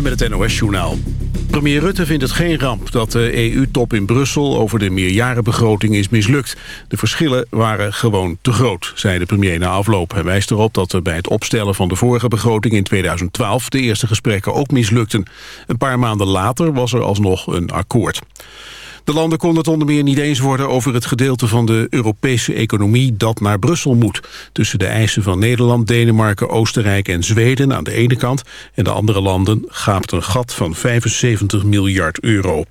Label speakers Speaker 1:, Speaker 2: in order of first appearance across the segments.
Speaker 1: met het NOS-journaal. Premier Rutte vindt het geen ramp dat de EU-top in Brussel over de meerjarenbegroting is mislukt. De verschillen waren gewoon te groot, zei de premier na afloop. Hij wijst erop dat er bij het opstellen van de vorige begroting in 2012 de eerste gesprekken ook mislukten. Een paar maanden later was er alsnog een akkoord. De landen konden het onder meer niet eens worden over het gedeelte van de Europese economie dat naar Brussel moet. Tussen de eisen van Nederland, Denemarken, Oostenrijk en Zweden aan de ene kant en de andere landen gaapt een gat van 75 miljard euro.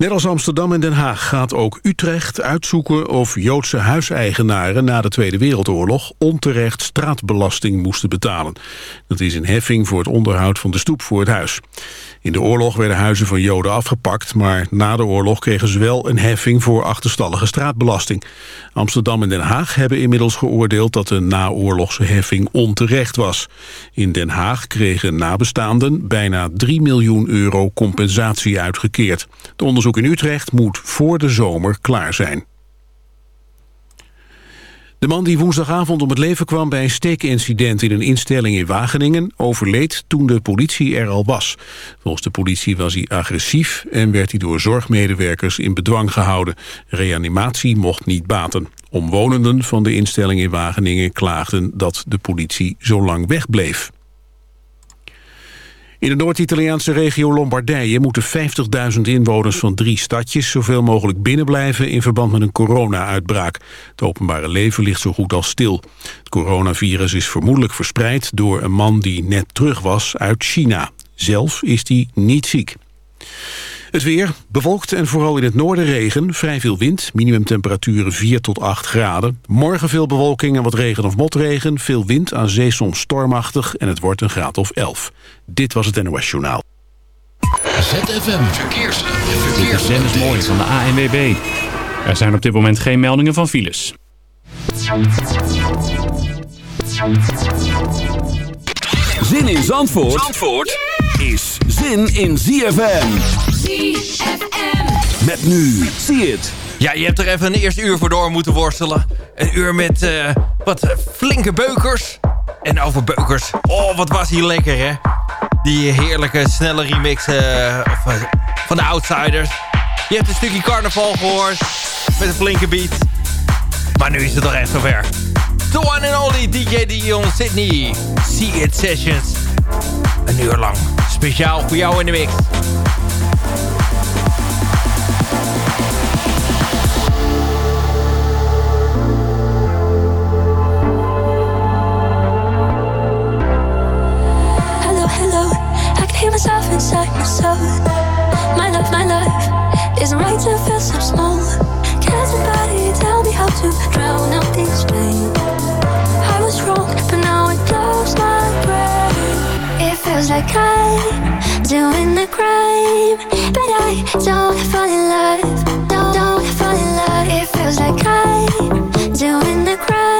Speaker 1: Net als Amsterdam en Den Haag gaat ook Utrecht uitzoeken of Joodse huiseigenaren na de Tweede Wereldoorlog onterecht straatbelasting moesten betalen. Dat is een heffing voor het onderhoud van de stoep voor het huis. In de oorlog werden huizen van Joden afgepakt... maar na de oorlog kregen ze wel een heffing voor achterstallige straatbelasting. Amsterdam en Den Haag hebben inmiddels geoordeeld... dat de naoorlogse heffing onterecht was. In Den Haag kregen nabestaanden bijna 3 miljoen euro compensatie uitgekeerd. Het onderzoek in Utrecht moet voor de zomer klaar zijn. De man die woensdagavond om het leven kwam bij een steekincident in een instelling in Wageningen overleed toen de politie er al was. Volgens de politie was hij agressief en werd hij door zorgmedewerkers in bedwang gehouden. Reanimatie mocht niet baten. Omwonenden van de instelling in Wageningen klaagden dat de politie zo lang wegbleef. In de Noord-Italiaanse regio Lombardije moeten 50.000 inwoners van drie stadjes zoveel mogelijk binnenblijven in verband met een corona-uitbraak. Het openbare leven ligt zo goed als stil. Het coronavirus is vermoedelijk verspreid door een man die net terug was uit China. Zelf is hij niet ziek. Het weer, bewolkt en vooral in het noorden regen. Vrij veel wind, minimumtemperaturen 4 tot 8 graden. Morgen veel bewolking en wat regen of motregen. Veel wind, aan zee soms stormachtig en het wordt een graad of 11. Dit was het NOS Journaal.
Speaker 2: ZFM Verkeers. Verkeers.
Speaker 3: Dennis Mooi van de ANWB. Er zijn op dit moment geen meldingen van files.
Speaker 4: Zin in Zandvoort, Zandvoort is zin in ZFM.
Speaker 5: ZFM.
Speaker 4: Met nu, zie het.
Speaker 6: Ja, je hebt er even een eerste uur voor door moeten worstelen. Een uur met uh, wat flinke beukers. En over beukers, oh wat was hier lekker hè. Die heerlijke snelle remix uh, of, uh, van de Outsiders. Je hebt een stukje carnaval gehoord. Met een flinke beat. Maar nu is het toch echt zover. The one and only DJ Dion Sydney. See It Sessions. Een uur lang. Speciaal voor jou in de mix.
Speaker 7: Hello, hello, I can hear myself inside my soul. My love, my life isn't right Like I'm doing the crime, but I don't fall in love. Don't, don't fall in love. It feels like I'm doing the crime,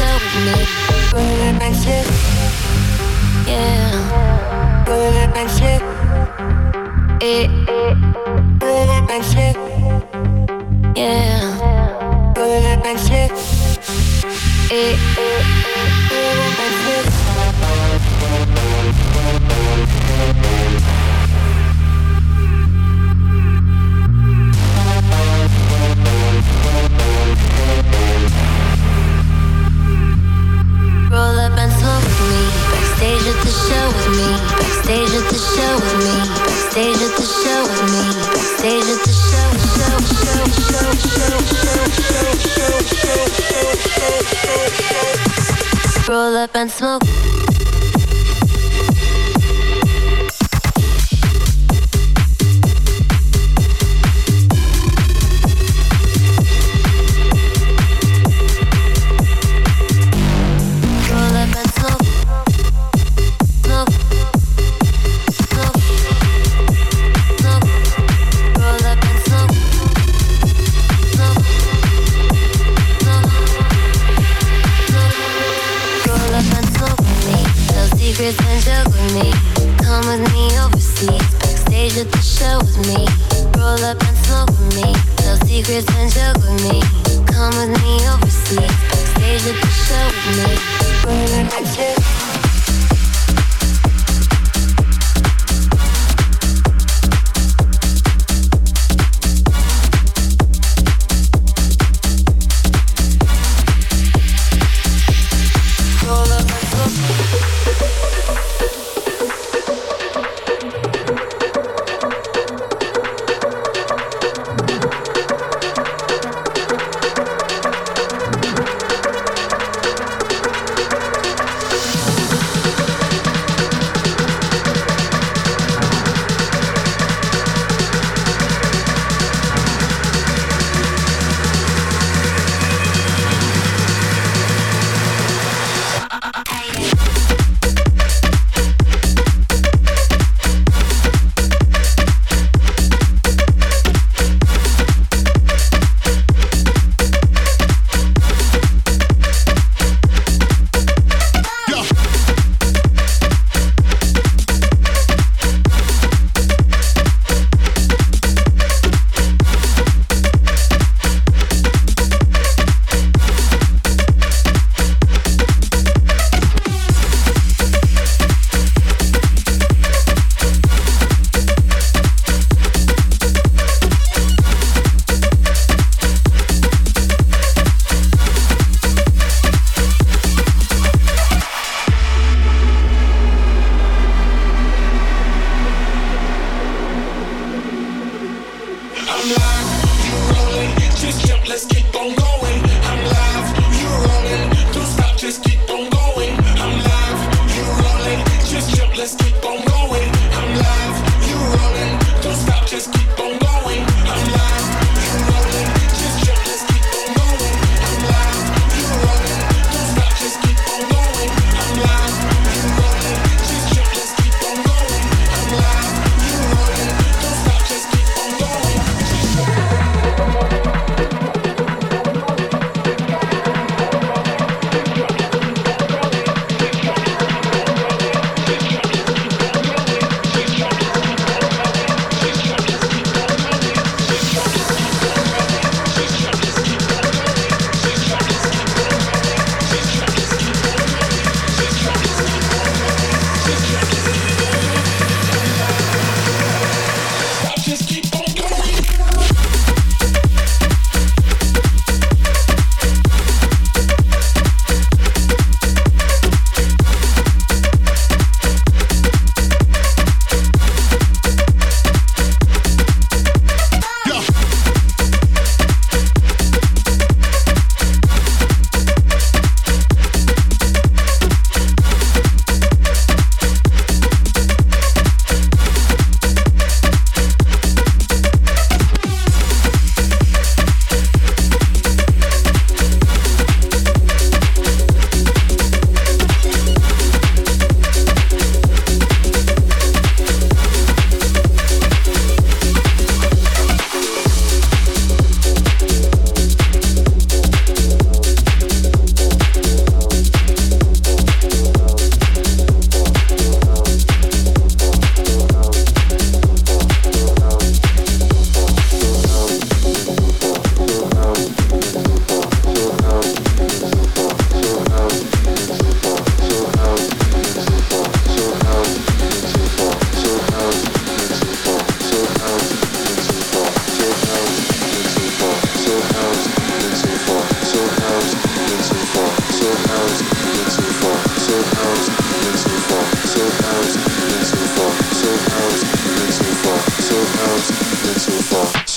Speaker 8: yourself with me. Really yeah.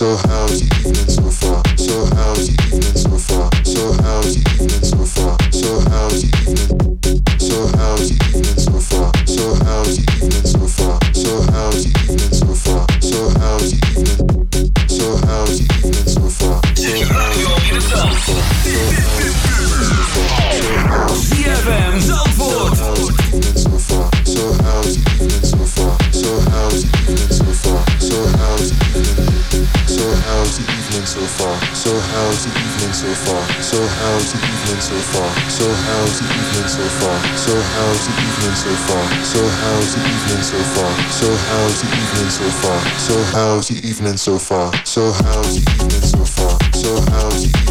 Speaker 5: so high. so far? So how's the evening so far? So how's the evening so far? So how's the evening so far? So how's the evening so far? So how's the evening so far? So how's the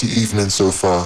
Speaker 5: the evening so far?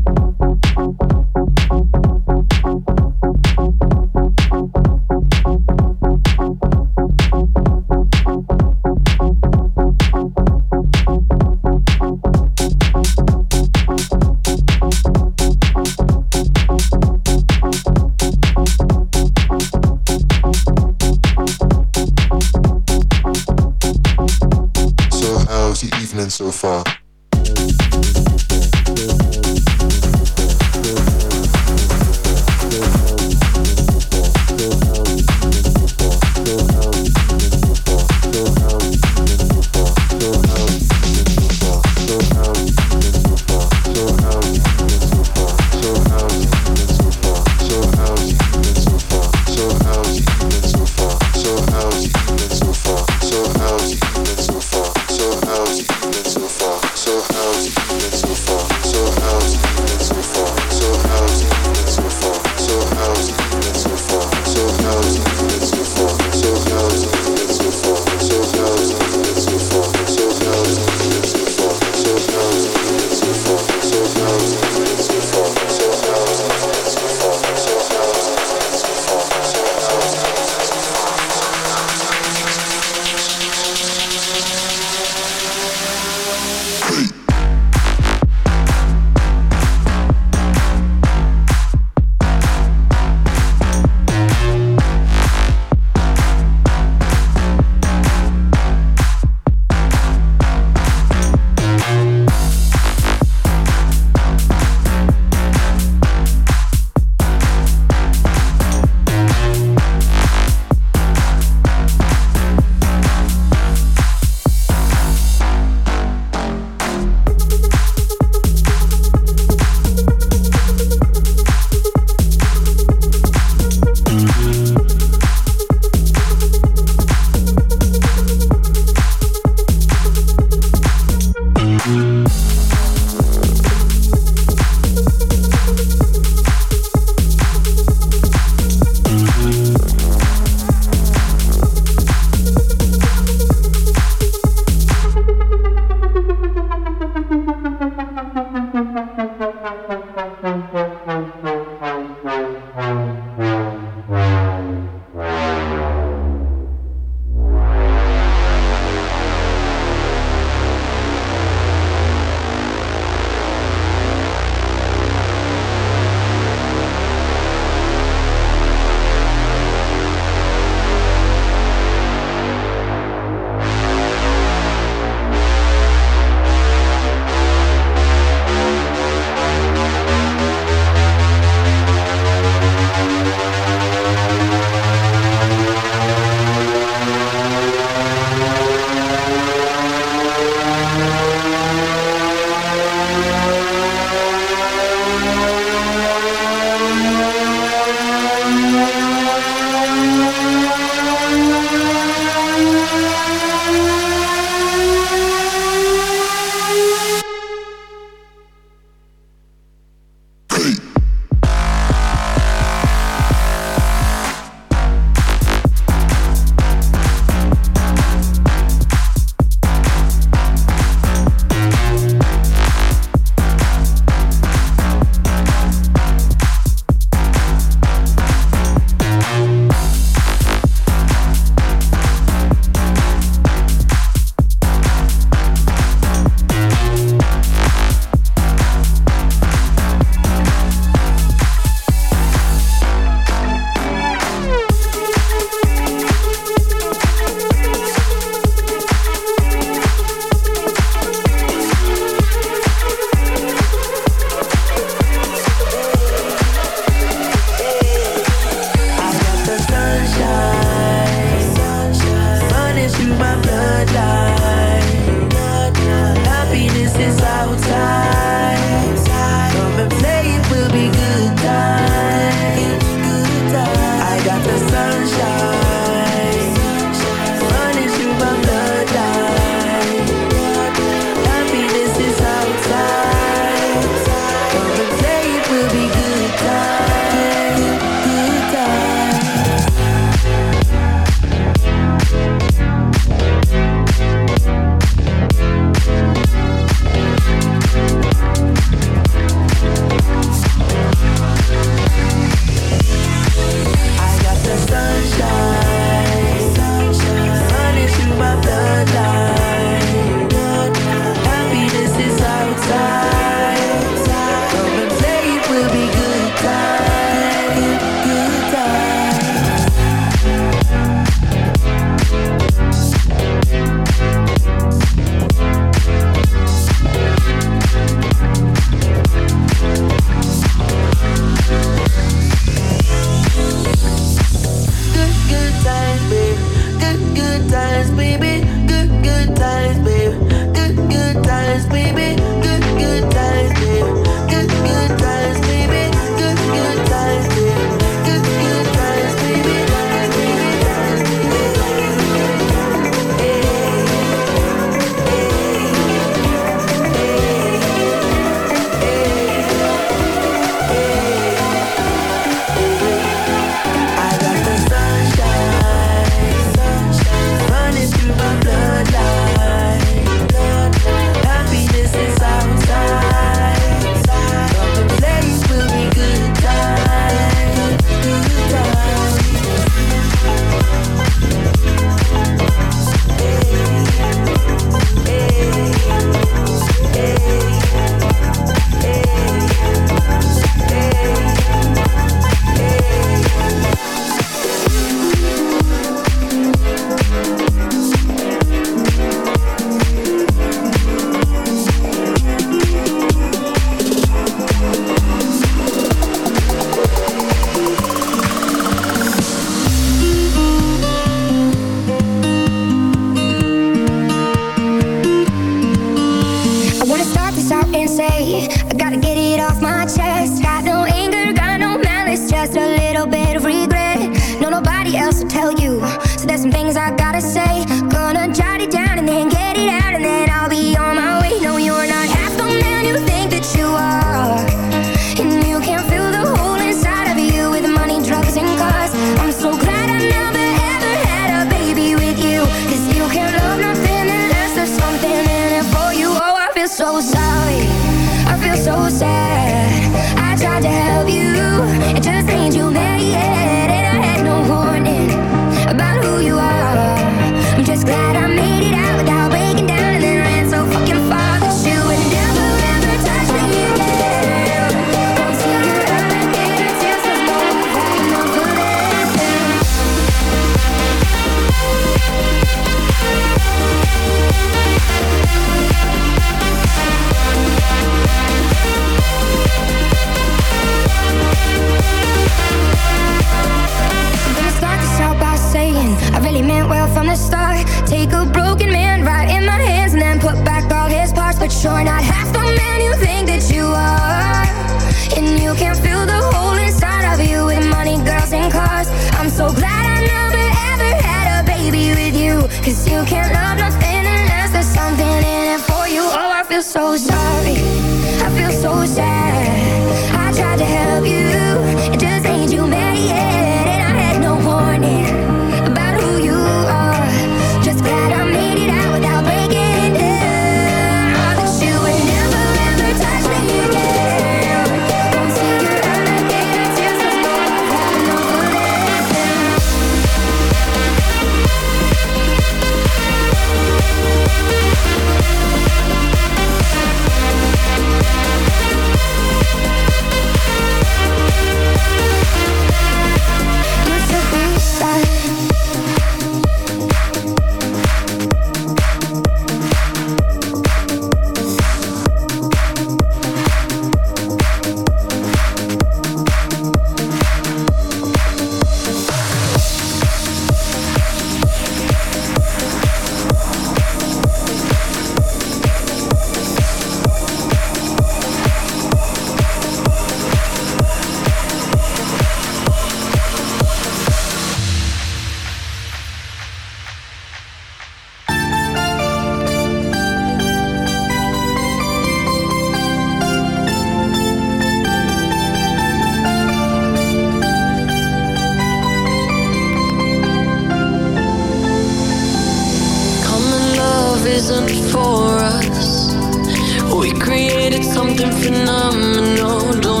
Speaker 9: Something
Speaker 7: phenomenal. Don't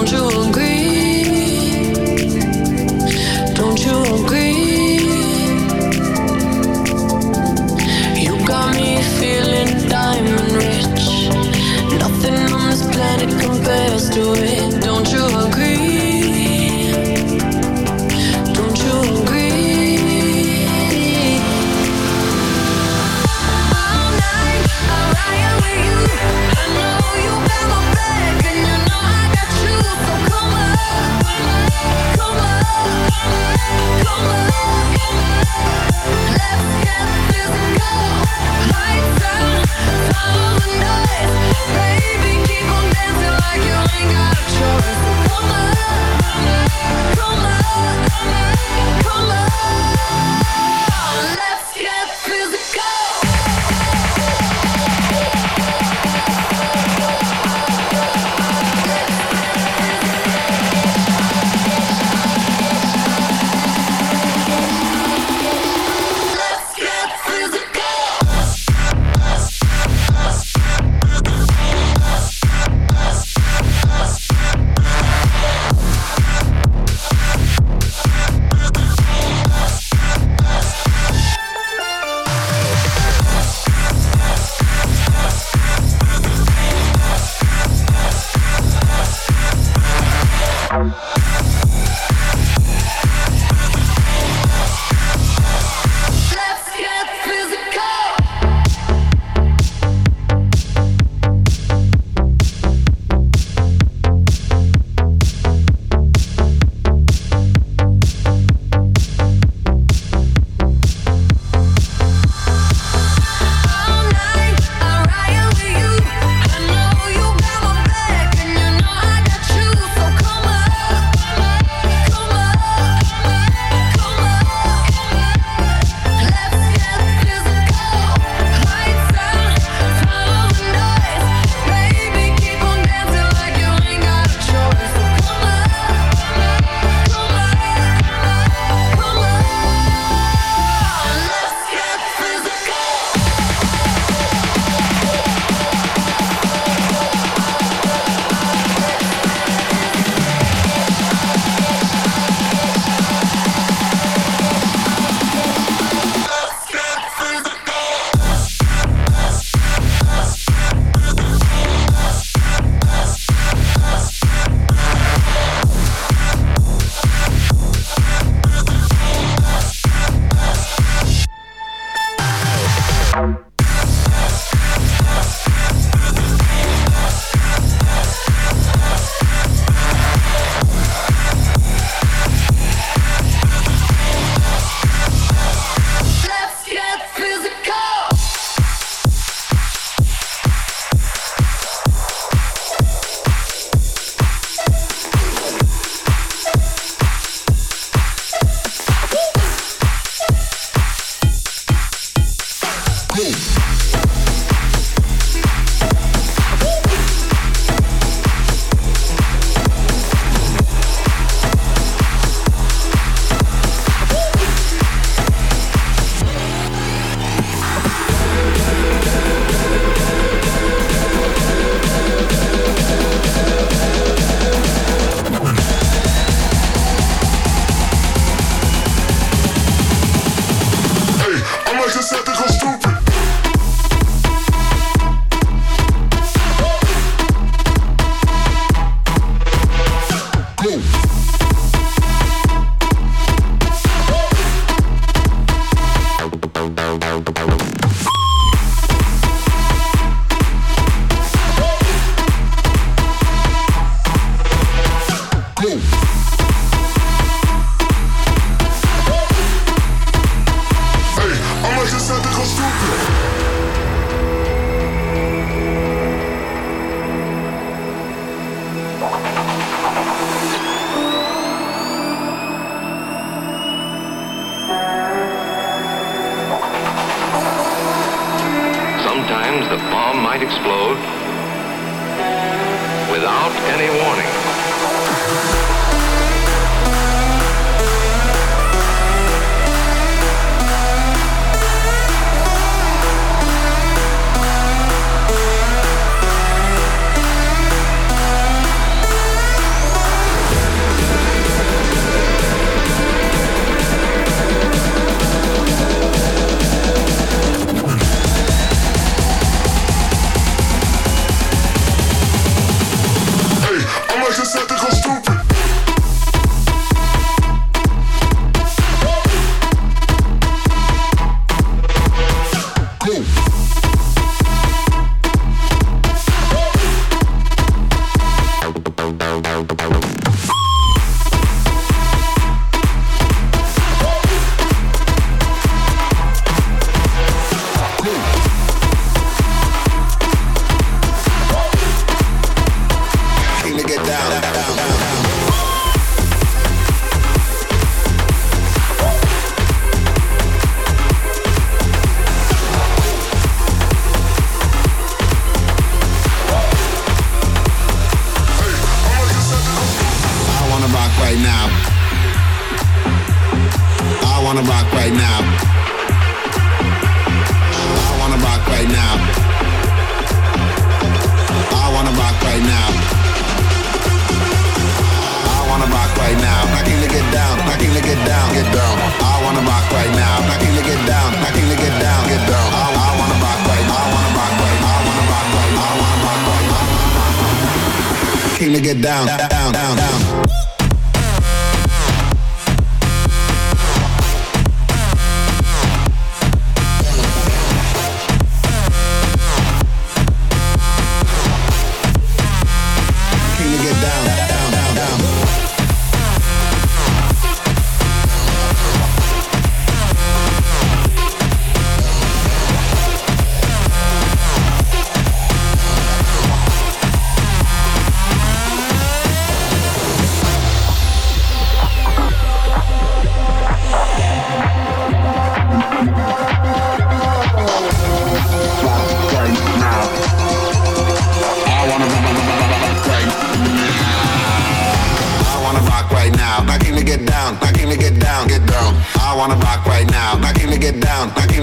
Speaker 10: down down down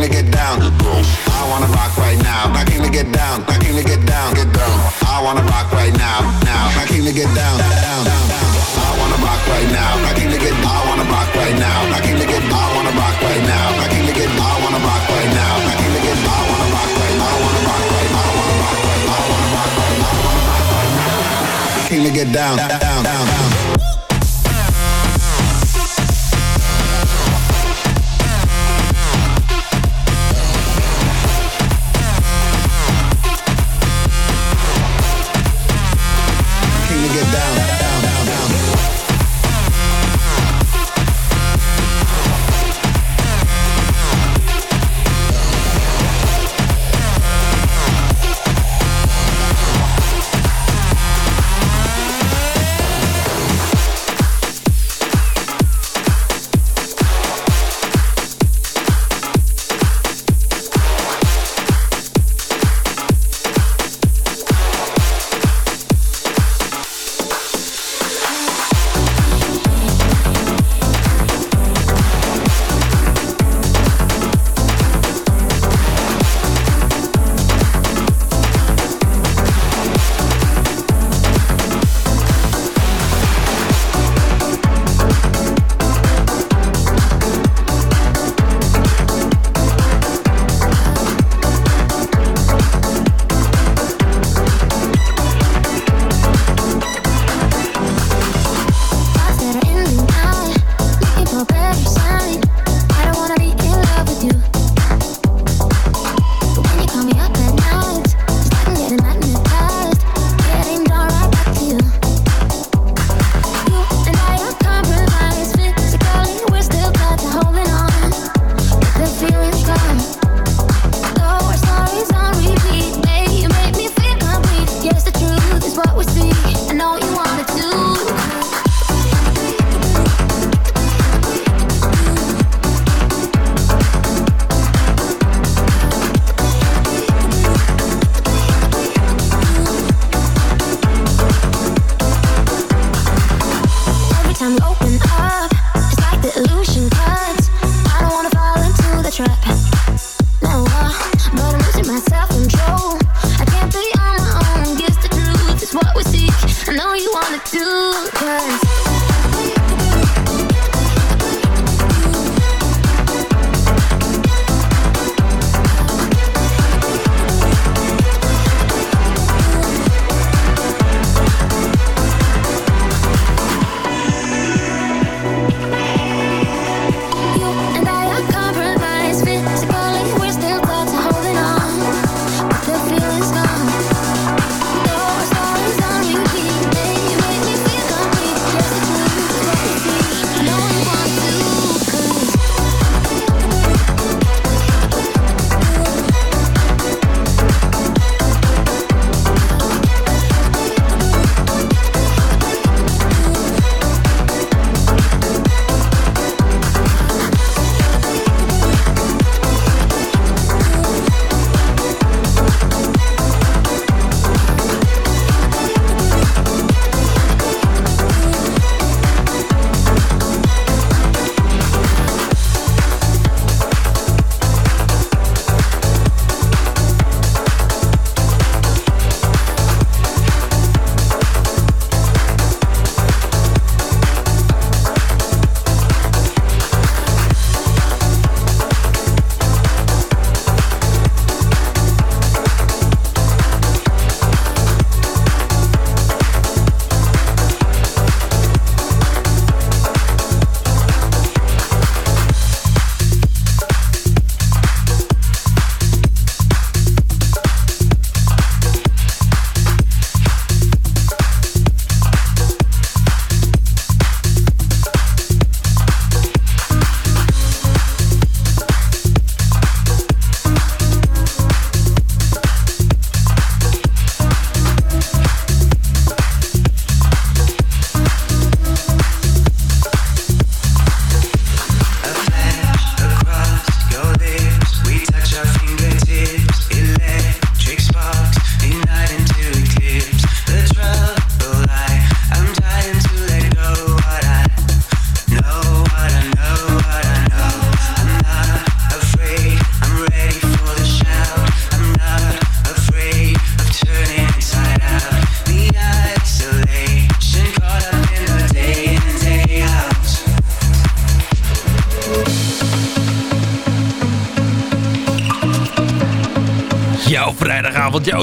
Speaker 10: to get down. I wanna rock right now. I came to get down. I came to get down. Get down. I wanna rock right now. Now. I came to get down. Down. I wanna rock right now. I came to get. I wanna rock right now. I came to get. I wanna rock right now. I came to get. I wanna rock right now. I came to get. I wanna rock right. I wanna rock right. I wanna rock right. I wanna rock right. I wanna rock right now. Came to get. Down. Down. Down.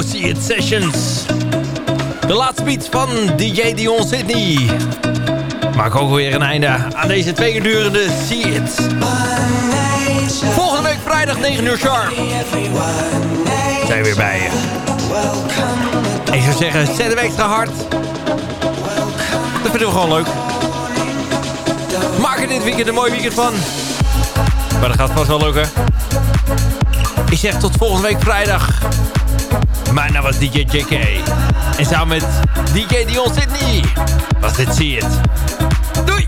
Speaker 6: See It Sessions. De laatste beat van DJ Dion Sydney. Maak ook weer een einde aan deze twee uur durende See It. Volgende week vrijdag 9 uur sharp. Zijn we weer bij je. Ik zou zeggen, zet hem extra hard. Dat vinden we gewoon leuk. Maak er dit weekend een mooi weekend van. Maar dat gaat vast wel lukken. Ik zeg tot volgende week vrijdag. Mijn naam was DJ JK. En samen met DJ Dion Sydney was dit See It. Doei!